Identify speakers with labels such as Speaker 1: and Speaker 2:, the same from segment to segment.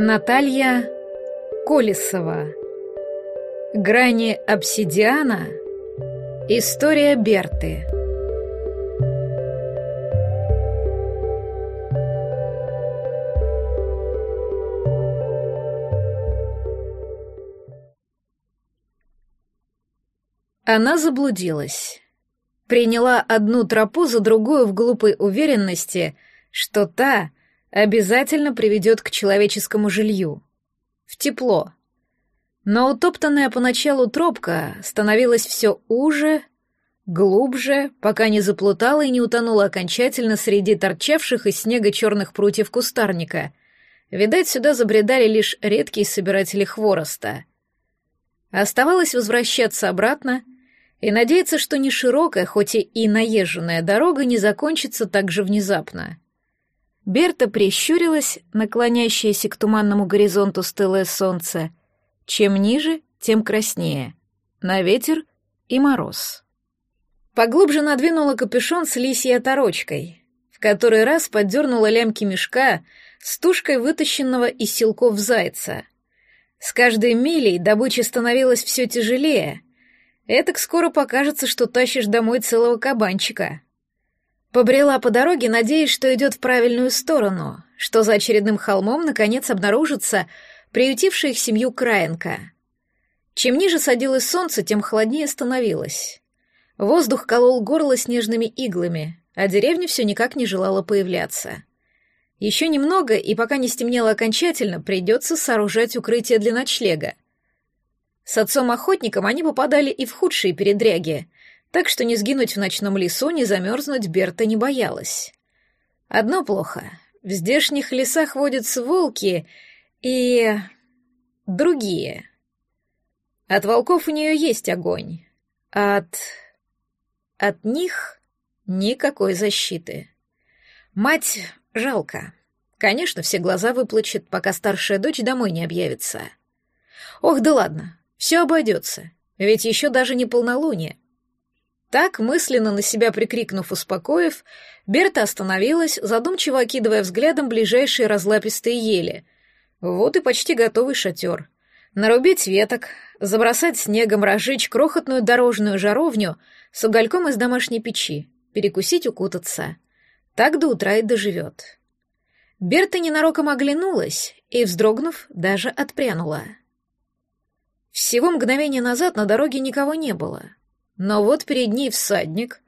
Speaker 1: Наталья Колесова. Грани обсидиана. История Берты. Она заблудилась. Приняла одну тропу за другую в глупой уверенности, что та обязательно приведет к человеческому жилью. В тепло. Но утоптанная поначалу тропка становилась все уже, глубже, пока не заплутала и не утонула окончательно среди торчавших из снега черных прутьев кустарника. Видать, сюда забредали лишь редкие собиратели хвороста. Оставалось возвращаться обратно и надеяться, что не широкая, хоть и наезженная дорога не закончится так же внезапно. Берта прищурилась, наклонящаяся к туманному горизонту стылое солнце. Чем ниже, тем краснее. На ветер и мороз. Поглубже надвинула капюшон с лисьей оторочкой. В который раз поддернула лямки мешка с тушкой вытащенного из силков зайца. С каждой милей добыча становилась все тяжелее. Этак скоро покажется, что тащишь домой целого кабанчика. Побрела по дороге, надеясь, что идет в правильную сторону, что за очередным холмом наконец обнаружится приютившая их семью Краенка. Чем ниже садилось солнце, тем холоднее становилось. Воздух колол горло снежными иглами, а деревня все никак не желала появляться. Еще немного, и пока не стемнело окончательно, придется сооружать укрытие для ночлега. С отцом-охотником они попадали и в худшие передряги, так что не сгинуть в ночном лесу, не замерзнуть Берта не боялась. Одно плохо. В здешних лесах водятся волки и... другие. От волков у нее есть огонь. От... от них никакой защиты. Мать жалко. Конечно, все глаза выплачет, пока старшая дочь домой не объявится. Ох, да ладно, все обойдется, ведь еще даже не полнолуние. Так, мысленно на себя прикрикнув, успокоив, Берта остановилась, задумчиво окидывая взглядом ближайшие разлапистые ели. Вот и почти готовый шатер. Нарубить веток, забросать снегом, разжечь крохотную дорожную жаровню с угольком из домашней печи, перекусить, укутаться. Так до утра и доживет. Берта ненароком оглянулась и, вздрогнув, даже отпрянула. Всего мгновение назад на дороге никого не было — но вот перед ней всадник,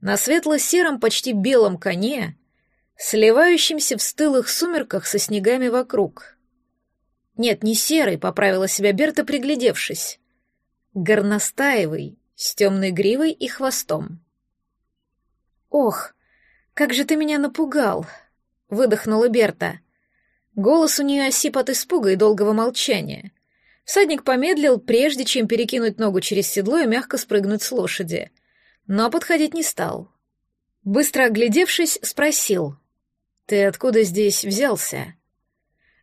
Speaker 1: на светло-сером, почти белом коне, сливающимся в стылых сумерках со снегами вокруг. Нет, не серый, поправила себя Берта, приглядевшись. Горностаевый, с темной гривой и хвостом. «Ох, как же ты меня напугал!» — выдохнула Берта. Голос у нее осип от испуга и долгого молчания. Всадник помедлил, прежде чем перекинуть ногу через седло и мягко спрыгнуть с лошади. Но подходить не стал. Быстро оглядевшись, спросил. «Ты откуда здесь взялся?»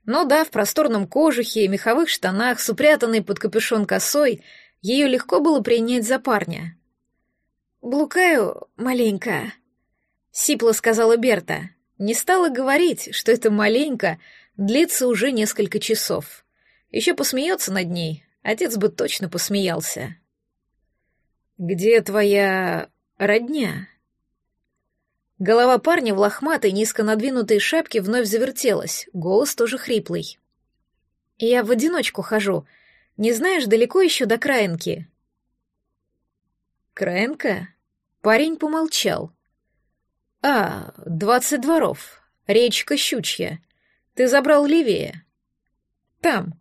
Speaker 1: Ну да, в просторном кожухе и меховых штанах, с упрятанной под капюшон косой, ее легко было принять за парня. «Блукаю маленько», — сипло сказала Берта. Не стала говорить, что это маленько длится уже несколько часов. Еще посмеется над ней, отец бы точно посмеялся. «Где твоя родня?» Голова парня в лохматой, низко надвинутой шапке вновь завертелась, голос тоже хриплый. «Я в одиночку хожу. Не знаешь, далеко еще до Краинки?» «Краинка?» Парень помолчал. «А, двадцать дворов. Речка Щучья. Ты забрал левее?» «Там.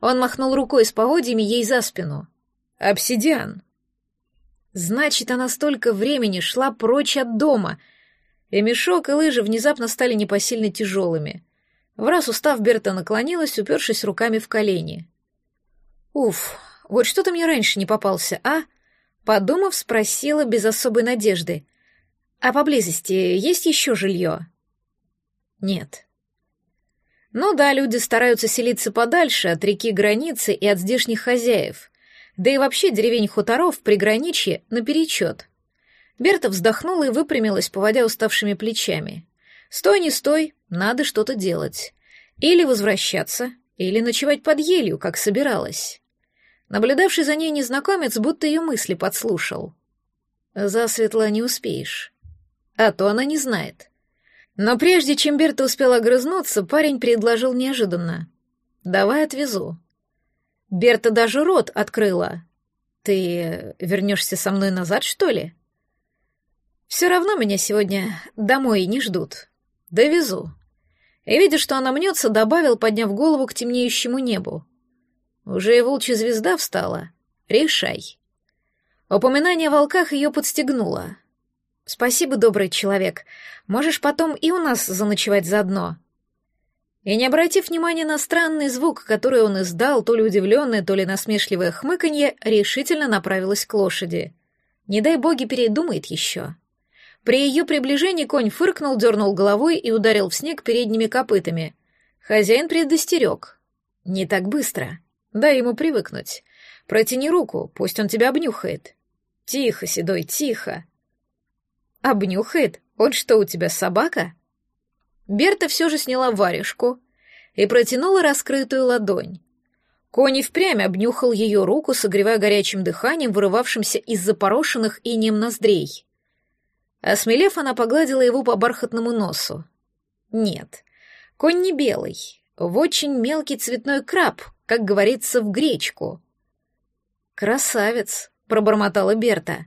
Speaker 1: Он махнул рукой с поводьями ей за спину. «Обсидиан». Значит, она столько времени шла прочь от дома, и мешок и лыжи внезапно стали непосильно тяжелыми. В раз устав, Берта наклонилась, упершись руками в колени. «Уф, вот что-то мне раньше не попался, а?» Подумав, спросила без особой надежды. «А поблизости есть еще жилье?» «Нет». Ну да, люди стараются селиться подальше от реки границы и от здешних хозяев. Да и вообще деревень хуторов приграничье наперечет. Берта вздохнула и выпрямилась, поводя уставшими плечами. «Стой, не стой, надо что-то делать. Или возвращаться, или ночевать под елью, как собиралась. Наблюдавший за ней незнакомец будто ее мысли подслушал. «Засветло не успеешь». А то она не знает. Но прежде чем Берта успела огрызнуться, парень предложил неожиданно. «Давай отвезу». Берта даже рот открыла. «Ты вернешься со мной назад, что ли?» «Все равно меня сегодня домой не ждут. Довезу». И, видя, что она мнется, добавил, подняв голову к темнеющему небу. «Уже и волчья звезда встала. Решай». Упоминание о волках ее подстегнуло. «Спасибо, добрый человек. Можешь потом и у нас заночевать заодно». И не обратив внимания на странный звук, который он издал, то ли удивленное, то ли насмешливое хмыканье, решительно направилась к лошади. Не дай боги передумает еще. При ее приближении конь фыркнул, дернул головой и ударил в снег передними копытами. Хозяин предостерег. «Не так быстро. Дай ему привыкнуть. Протяни руку, пусть он тебя обнюхает». «Тихо, Седой, тихо!» «Обнюхает? Он что, у тебя собака?» Берта все же сняла варежку и протянула раскрытую ладонь. Кони впрямь обнюхал ее руку, согревая горячим дыханием, вырывавшимся из запорошенных инеем ноздрей. Осмелев, она погладила его по бархатному носу. Нет, конь не белый, в очень мелкий цветной краб, как говорится, в гречку. «Красавец», — пробормотала Берта.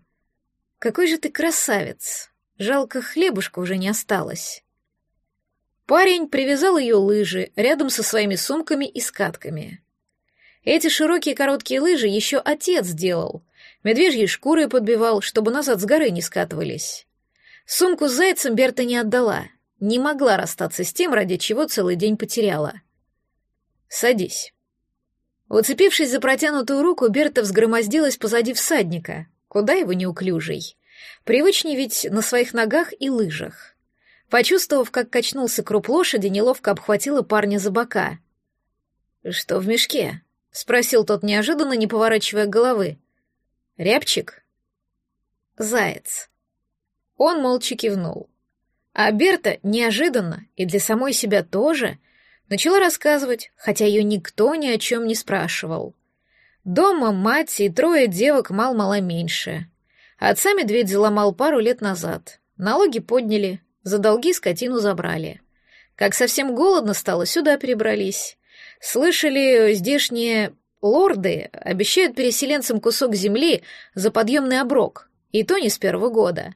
Speaker 1: «Какой же ты красавец! Жалко, хлебушка уже не осталось». Парень привязал ее лыжи рядом со своими сумками и скатками. Эти широкие короткие лыжи еще отец делал. Медвежьей шкурой подбивал, чтобы назад с горы не скатывались. Сумку с зайцем Берта не отдала, не могла расстаться с тем, ради чего целый день потеряла. «Садись». Уцепившись за протянутую руку, Берта взгромоздилась позади всадника. Куда его неуклюжий? Привычней ведь на своих ногах и лыжах. Почувствовав, как качнулся круп лошади, неловко обхватила парня за бока. «Что в мешке?» — спросил тот неожиданно, не поворачивая головы. «Рябчик?» «Заяц». Он молча кивнул. А Берта неожиданно, и для самой себя тоже, начала рассказывать, хотя ее никто ни о чем не спрашивал. Дома мать и трое девок мал-мало меньше. Отца медведь заломал пару лет назад. Налоги подняли, за долги скотину забрали. Как совсем голодно стало, сюда перебрались. Слышали, здешние лорды обещают переселенцам кусок земли за подъемный оброк, и то не с первого года.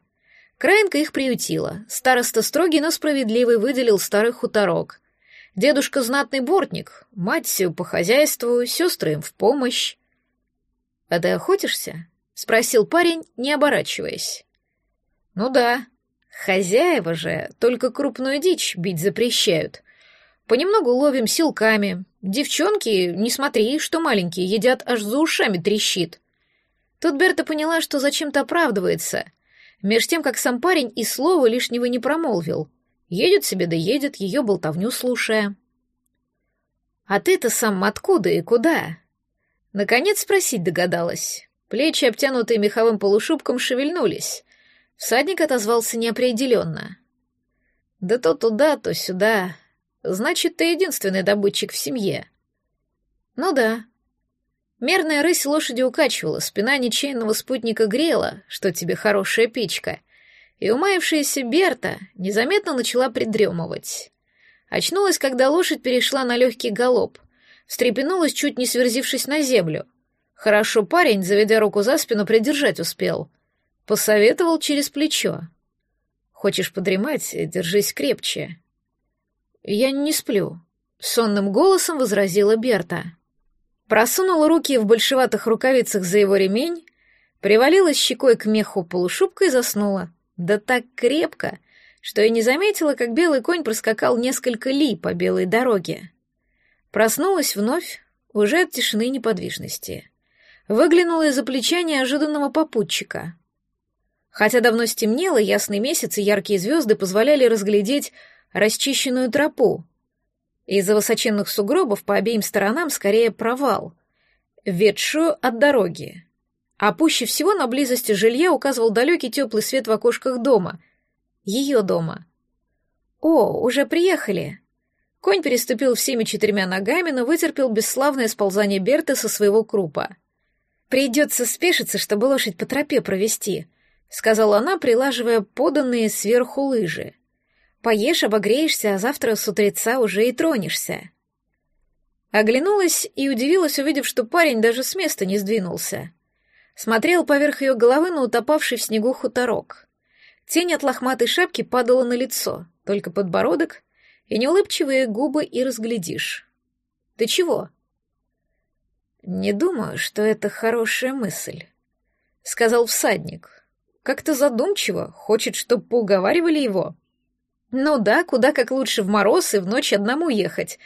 Speaker 1: Краинка их приютила. Староста строгий, но справедливый выделил старый хуторок. Дедушка знатный бортник, мать по хозяйству, сестры им в помощь. «А ты охотишься?» — спросил парень, не оборачиваясь. «Ну да», Хозяева же только крупную дичь бить запрещают. Понемногу ловим силками. Девчонки, не смотри, что маленькие, едят аж за ушами трещит. Тут Берта поняла, что зачем-то оправдывается. Меж тем, как сам парень и слова лишнего не промолвил. Едет себе да едет, ее болтовню слушая. «А ты-то сам откуда и куда?» Наконец спросить догадалась. Плечи, обтянутые меховым полушубком, шевельнулись. Всадник отозвался неопределенно. «Да то туда, то сюда. Значит, ты единственный добытчик в семье». «Ну да». Мерная рысь лошади укачивала, спина ничейного спутника грела, что тебе хорошая печка, и умаившаяся Берта незаметно начала придремывать. Очнулась, когда лошадь перешла на легкий галоп, встрепенулась, чуть не сверзившись на землю. Хорошо парень, заведя руку за спину, придержать успел — Посоветовал через плечо. Хочешь подремать, держись крепче. Я не сплю, сонным голосом возразила Берта. Просунула руки в большеватых рукавицах за его ремень, привалилась щекой к меху полушубка и заснула. Да так крепко, что я не заметила, как белый конь проскакал несколько ли по белой дороге. Проснулась вновь, уже от тишины и неподвижности. Выглянула из-за плеча неожиданного попутчика. Хотя давно стемнело, ясный месяц и яркие звезды позволяли разглядеть расчищенную тропу. Из-за высоченных сугробов по обеим сторонам скорее провал, ведшую от дороги. А пуще всего на близости жилья указывал далекий теплый свет в окошках дома. Ее дома. «О, уже приехали!» Конь переступил всеми четырьмя ногами, но вытерпел бесславное сползание Берты со своего крупа. «Придется спешиться, чтобы лошадь по тропе провести», — сказала она, прилаживая поданные сверху лыжи. «Поешь, обогреешься, а завтра с утреца уже и тронешься». Оглянулась и удивилась, увидев, что парень даже с места не сдвинулся. Смотрел поверх ее головы на утопавший в снегу хуторок. Тень от лохматой шапки падала на лицо, только подбородок и неулыбчивые губы и разглядишь. «Ты чего?» «Не думаю, что это хорошая мысль», — сказал всадник. «Как-то задумчиво, хочет, чтоб поуговаривали его». «Ну да, куда как лучше в мороз и в ночь одному ехать.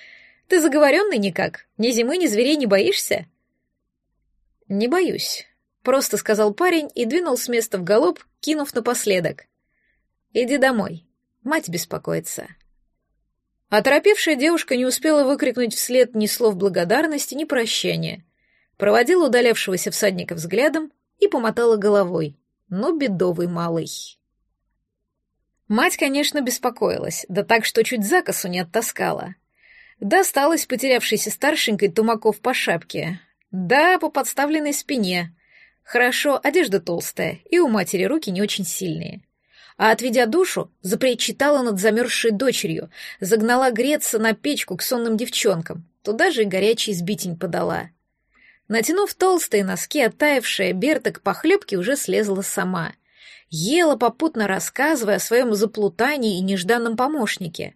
Speaker 1: Ты заговоренный никак, ни зимы, ни зверей не боишься?» «Не боюсь», — просто сказал парень и двинул с места в галоп, кинув напоследок. «Иди домой, мать беспокоится». Оторопевшая девушка не успела выкрикнуть вслед ни слов благодарности, ни прощания. Проводила удалявшегося всадника взглядом и помотала головой. Но бедовый малый. Мать, конечно, беспокоилась, да так, что чуть за косу не оттаскала. Досталось потерявшейся старшенькой тумаков по шапке. Да, по подставленной спине. Хорошо, одежда толстая, и у матери руки не очень сильные а, отведя душу, запричитала над замерзшей дочерью, загнала греться на печку к сонным девчонкам, туда же и горячий сбитень подала. Натянув толстые носки, оттаившая Берта к похлебке уже слезла сама. Ела, попутно рассказывая о своем заплутании и нежданном помощнике.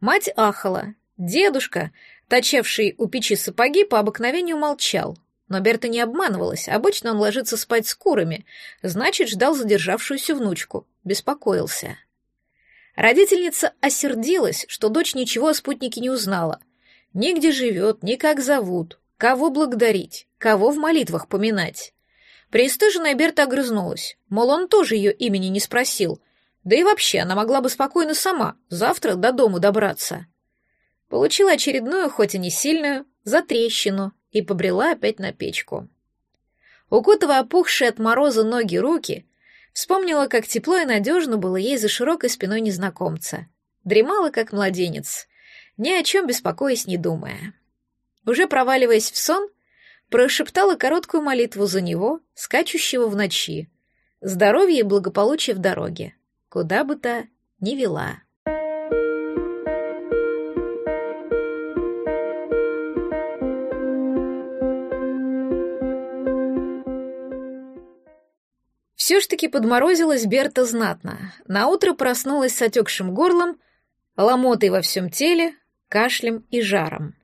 Speaker 1: Мать ахала. Дедушка, точавший у печи сапоги, по обыкновению молчал — но Берта не обманывалась, обычно он ложится спать с курами, значит, ждал задержавшуюся внучку, беспокоился. Родительница осердилась, что дочь ничего о спутнике не узнала. Ни где живет, ни как зовут, кого благодарить, кого в молитвах поминать. Пристыженная Берта огрызнулась, мол, он тоже ее имени не спросил, да и вообще она могла бы спокойно сама завтра до дому добраться. Получила очередную, хоть и не сильную, затрещину и побрела опять на печку. Укутывая опухшие от мороза ноги руки, вспомнила, как тепло и надежно было ей за широкой спиной незнакомца. Дремала, как младенец, ни о чем беспокоясь не думая. Уже проваливаясь в сон, прошептала короткую молитву за него, скачущего в ночи. Здоровья и благополучия в дороге, куда бы то ни вела. Все ж таки подморозилась Берта знатно. Наутро проснулась с отекшим горлом, ломотой во всем теле, кашлем и жаром.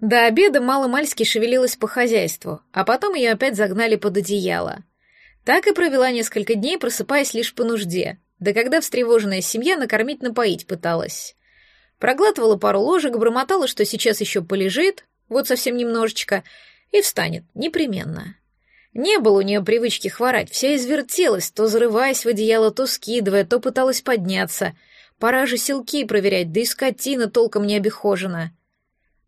Speaker 1: До обеда мало-мальски шевелилась по хозяйству, а потом ее опять загнали под одеяло. Так и провела несколько дней, просыпаясь лишь по нужде, да когда встревоженная семья накормить-напоить пыталась. Проглатывала пару ложек, бормотала, что сейчас еще полежит, вот совсем немножечко, и встанет, непременно. Не было у нее привычки хворать, вся извертелась, то зарываясь в одеяло, то скидывая, то пыталась подняться. Пора же силки проверять, да и скотина толком не обихожена.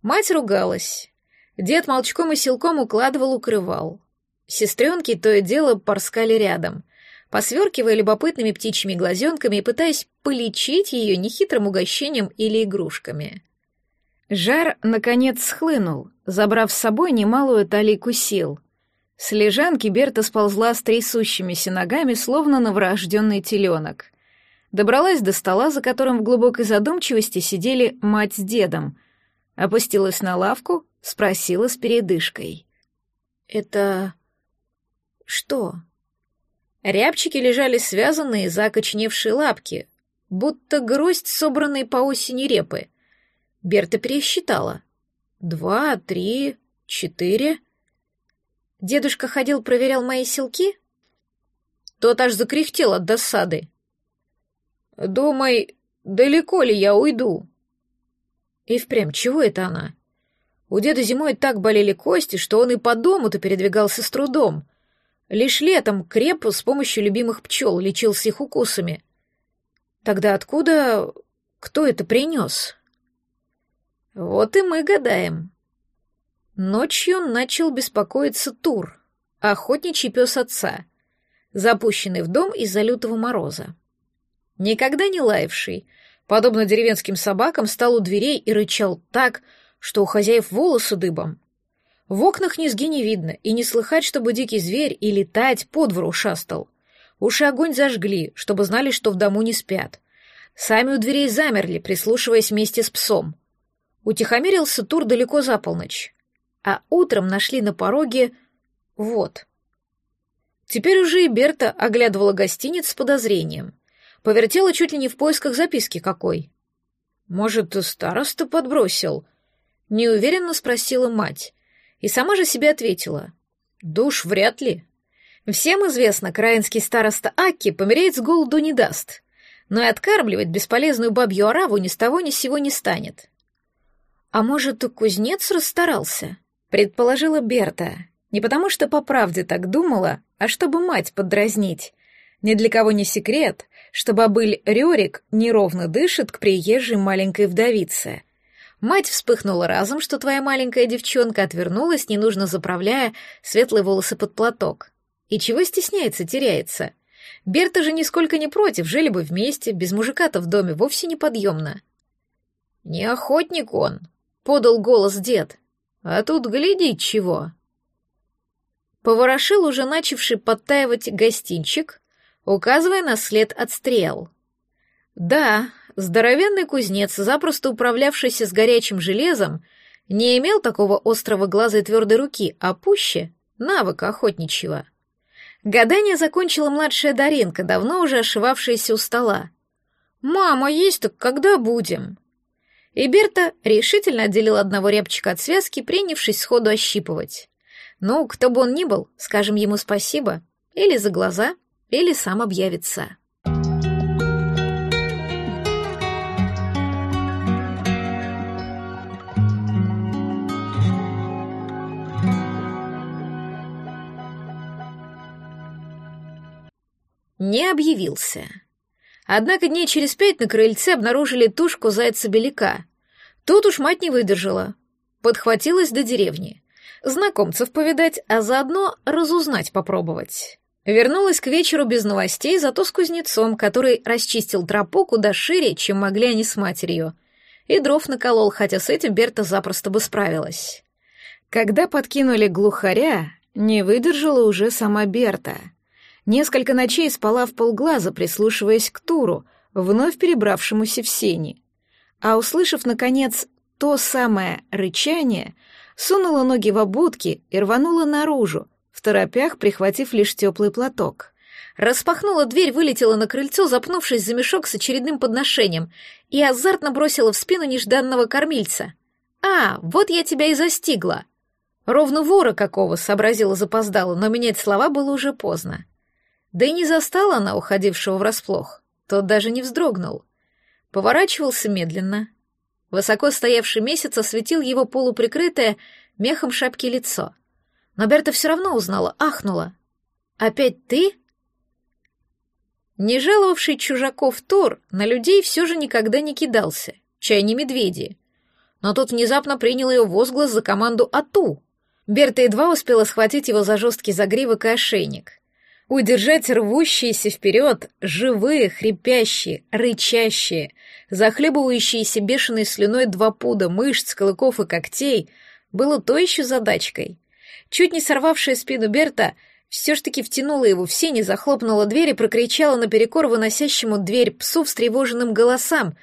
Speaker 1: Мать ругалась. Дед молчком и силком укладывал, укрывал. Сестренки то и дело порскали рядом, посверкивая любопытными птичьими глазенками и пытаясь полечить ее нехитрым угощением или игрушками. Жар, наконец, схлынул, забрав с собой немалую талику сил — с лежанки Берта сползла с трясущимися ногами, словно новорожденный теленок. Добралась до стола, за которым в глубокой задумчивости сидели мать с дедом. Опустилась на лавку, спросила с передышкой. «Это... что?» Рябчики лежали связанные за окоченевшие лапки, будто гроздь, собранной по осени репы. Берта пересчитала. «Два, три, четыре...» Дедушка ходил, проверял мои селки? Тот аж закряхтел от досады. Думай, далеко ли я уйду? И впрямь, чего это она? У деда зимой так болели кости, что он и по дому-то передвигался с трудом. Лишь летом креп с помощью любимых пчел лечился их укусами. Тогда откуда... кто это принес? Вот и мы гадаем. Ночью начал беспокоиться Тур, охотничий пес отца, запущенный в дом из-за лютого мороза. Никогда не лаявший, подобно деревенским собакам, стал у дверей и рычал так, что у хозяев волосы дыбом. В окнах низги не видно, и не слыхать, чтобы дикий зверь и летать по двору шастал. Уши огонь зажгли, чтобы знали, что в дому не спят. Сами у дверей замерли, прислушиваясь вместе с псом. Утихомирился Тур далеко за полночь. А утром нашли на пороге... вот. Теперь уже и Берта оглядывала гостиниц с подозрением. Повертела чуть ли не в поисках записки какой. «Может, староста подбросил?» Неуверенно спросила мать. И сама же себе ответила. «Душ вряд ли. Всем известно, краинский староста Аки помереть с голоду не даст, но и откармливать бесполезную бабью ораву ни с того ни с сего не станет». «А может, кузнец расстарался?» — предположила Берта. Не потому что по правде так думала, а чтобы мать подразнить. Ни для кого не секрет, что бабыль Рёрик неровно дышит к приезжей маленькой вдовице. Мать вспыхнула разом, что твоя маленькая девчонка отвернулась, ненужно заправляя светлые волосы под платок. И чего стесняется, теряется. Берта же нисколько не против, жили бы вместе, без мужика-то в доме вовсе неподъемно. «Не охотник он», — подал голос дед. «А тут глядеть чего». Поворошил уже начавший подтаивать гостинчик, указывая на след от стрел. Да, здоровенный кузнец, запросто управлявшийся с горячим железом, не имел такого острого глаза и твердой руки, а пуще — навыка охотничьего. Гадание закончила младшая Даринка, давно уже ошивавшаяся у стола. «Мама, есть так когда будем?» И Берта решительно отделил одного рябчика от связки, принявшись сходу ощипывать. Ну, кто бы он ни был, скажем ему спасибо. Или за глаза, или сам объявится. Не объявился. Однако дней через пять на крыльце обнаружили тушку зайца-беляка. Тут уж мать не выдержала. Подхватилась до деревни знакомцев повидать, а заодно разузнать попробовать. Вернулась к вечеру без новостей, зато с кузнецом, который расчистил тропу куда шире, чем могли они с матерью. И дров наколол, хотя с этим Берта запросто бы справилась. Когда подкинули глухаря, не выдержала уже сама Берта. Несколько ночей спала в полглаза, прислушиваясь к Туру, вновь перебравшемуся в сени. А услышав, наконец, то самое рычание, сунула ноги в обутки и рванула наружу, в торопях прихватив лишь теплый платок. Распахнула дверь, вылетела на крыльцо, запнувшись за мешок с очередным подношением, и азартно бросила в спину нежданного кормильца. «А, вот я тебя и застигла!» Ровно вора какого, сообразила запоздала, но менять слова было уже поздно. Да и не застала она уходившего врасплох. Тот даже не вздрогнул. Поворачивался медленно, Высоко стоявший месяц осветил его полуприкрытое мехом шапки лицо. Но Берта все равно узнала, ахнула. «Опять ты?» Не жаловавший чужаков Тор на людей все же никогда не кидался, чай не медведи. Но тот внезапно принял ее возглас за команду «Ату». Берта едва успела схватить его за жесткий загривок и ошейник удержать рвущиеся вперед, живые, хрипящие, рычащие, захлебывающиеся бешеной слюной два пуда мышц, клыков и когтей, было то еще задачкой. Чуть не сорвавшая спину Берта все ж таки втянула его в сени, захлопнула дверь и прокричала наперекор выносящему дверь псу встревоженным голосам,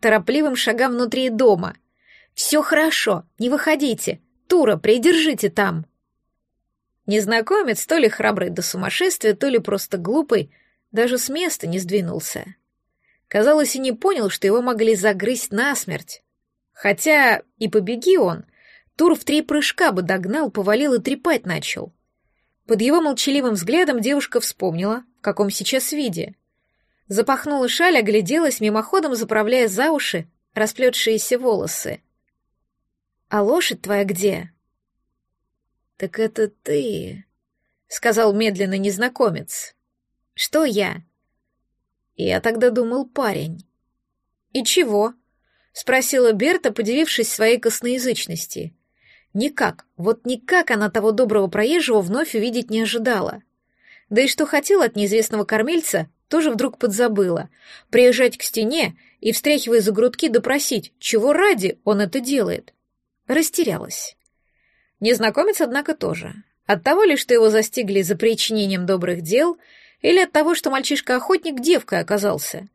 Speaker 1: торопливым шагам внутри дома. «Все хорошо, не выходите. Тура, придержите там!» Незнакомец, то ли храбрый до сумасшествия, то ли просто глупый, даже с места не сдвинулся. Казалось, и не понял, что его могли загрызть насмерть. Хотя и побеги он, Тур в три прыжка бы догнал, повалил и трепать начал. Под его молчаливым взглядом девушка вспомнила, в каком сейчас виде. Запахнула шаль, огляделась, мимоходом заправляя за уши расплетшиеся волосы. «А лошадь твоя где?» «Так это ты», — сказал медленно незнакомец. «Что я?» Я тогда думал парень. «И чего?» — спросила Берта, подивившись своей косноязычности. Никак, вот никак она того доброго проезжего вновь увидеть не ожидала. Да и что хотела от неизвестного кормильца, тоже вдруг подзабыла. Приезжать к стене и, встряхивая за грудки, допросить, чего ради он это делает. Растерялась. Незнакомец, однако, тоже. От того ли, что его застигли за причинением добрых дел, или от того, что мальчишка-охотник девкой оказался.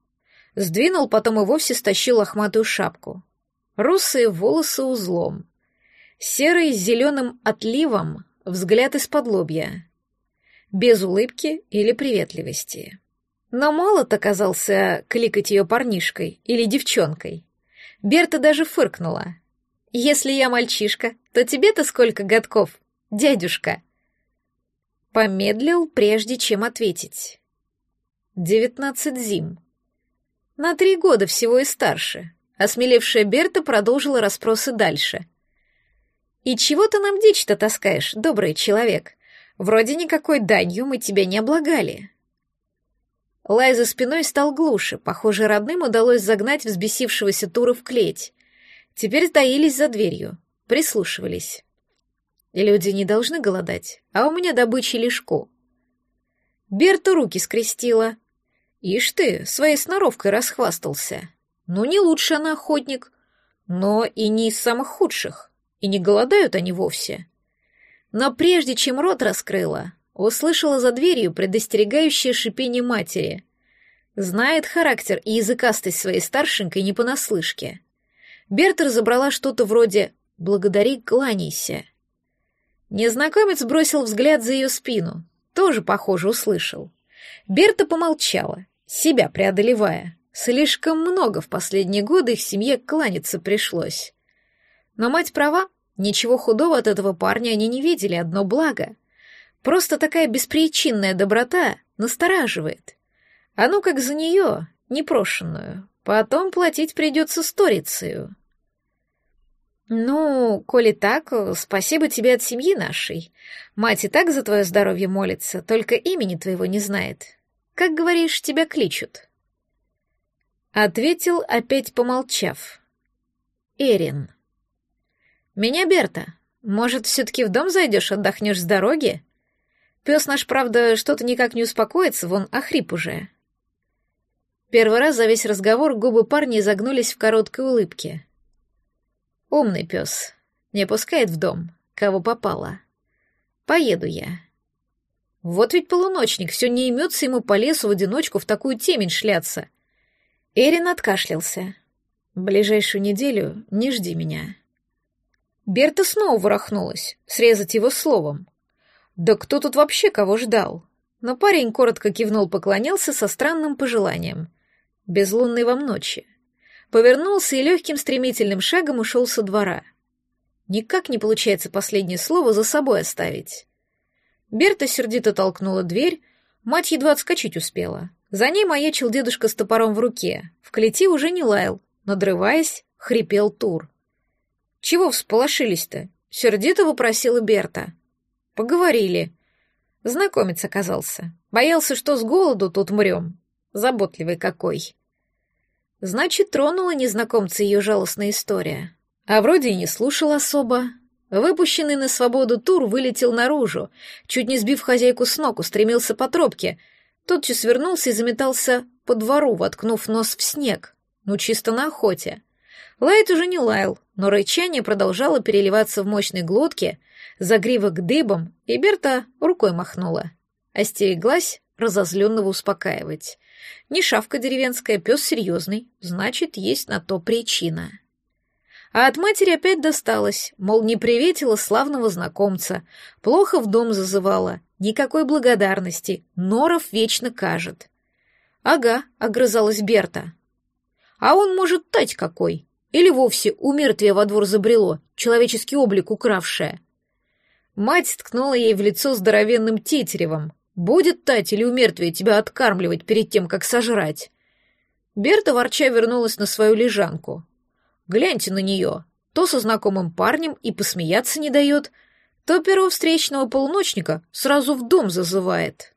Speaker 1: Сдвинул, потом и вовсе стащил лохматую шапку. Русые волосы узлом. Серый с зеленым отливом, взгляд из-под лобья. Без улыбки или приветливости. Но молод оказался кликать ее парнишкой или девчонкой. Берта даже фыркнула. «Если я мальчишка, то тебе-то сколько годков, дядюшка?» Помедлил, прежде чем ответить. «Девятнадцать зим. На три года всего и старше. Осмелевшая Берта продолжила расспросы дальше. «И чего ты нам дичь-то таскаешь, добрый человек? Вроде никакой данью мы тебя не облагали». Лай за спиной стал глуше, похоже, родным удалось загнать взбесившегося Тура в клеть. Теперь сдаились за дверью, прислушивались. Люди не должны голодать, а у меня добычи лишку. Берта руки скрестила, Ишь ты, своей сноровкой расхвастался. Ну, не лучше она охотник, но и не из самых худших, и не голодают они вовсе. Но прежде чем рот раскрыла, услышала за дверью предостерегающее шипение матери. Знает характер и языкастость своей старшенькой не понаслышке. Берта разобрала что-то вроде «благодари, кланяйся». Незнакомец бросил взгляд за ее спину, тоже, похоже, услышал. Берта помолчала, себя преодолевая. Слишком много в последние годы их семье кланяться пришлось. Но мать права, ничего худого от этого парня они не видели, одно благо. Просто такая беспричинная доброта настораживает. А ну как за нее, непрошенную, потом платить придется сторицею. «Ну, коли так, спасибо тебе от семьи нашей. Мать и так за твое здоровье молится, только имени твоего не знает. Как говоришь, тебя кличут?» Ответил, опять помолчав. «Эрин». «Меня Берта. Может, все-таки в дом зайдешь, отдохнешь с дороги? Пес наш, правда, что-то никак не успокоится, вон охрип уже». Первый раз за весь разговор губы парня изогнулись в короткой улыбке. «Умный пес. Не пускает в дом, кого попало. Поеду я». Вот ведь полуночник, все не имется ему по лесу в одиночку в такую темень шляться. Эрин откашлялся. Ближайшую неделю не жди меня. Берта снова ворохнулась, срезать его словом. Да кто тут вообще кого ждал? Но парень коротко кивнул, поклонился со странным пожеланием. Безлунный вам ночи. Повернулся и легким стремительным шагом ушел со двора. Никак не получается последнее слово за собой оставить. Берта сердито толкнула дверь, мать едва отскочить успела. За ней маячил дедушка с топором в руке. В клети уже не лаял, надрываясь, хрипел Тур. «Чего всполошились-то?» — сердито вопросила Берта. «Поговорили». Знакомец оказался. Боялся, что с голоду тут мрем. Заботливый какой. Значит, тронула незнакомца ее жалостная история. А вроде и не слушал особо, Выпущенный на свободу тур вылетел наружу, чуть не сбив хозяйку с ног, устремился по тропке. Тотчас свернулся и заметался по двору, воткнув нос в снег. Ну, чисто на охоте. Лайт уже не лаял, но рычание продолжало переливаться в мощной глотке, загривок дыбом, и Берта рукой махнула. Остереглась разозленного успокаивать. Не шавка деревенская, пес серьезный, значит, есть на то причина. А от матери опять досталось, мол, не приветила славного знакомца, плохо в дом зазывала, никакой благодарности, Норов вечно кажет. «Ага», — огрызалась Берта. «А он, может, тать какой, или вовсе у мертвия во двор забрело, человеческий облик укравшее». Мать ткнула ей в лицо здоровенным тетеревом. «Будет тать или у мертвия тебя откармливать перед тем, как сожрать?» Берта ворча вернулась на свою лежанку. Гляньте на нее. То со знакомым парнем и посмеяться не дает, то первого встречного полуночника сразу в дом зазывает.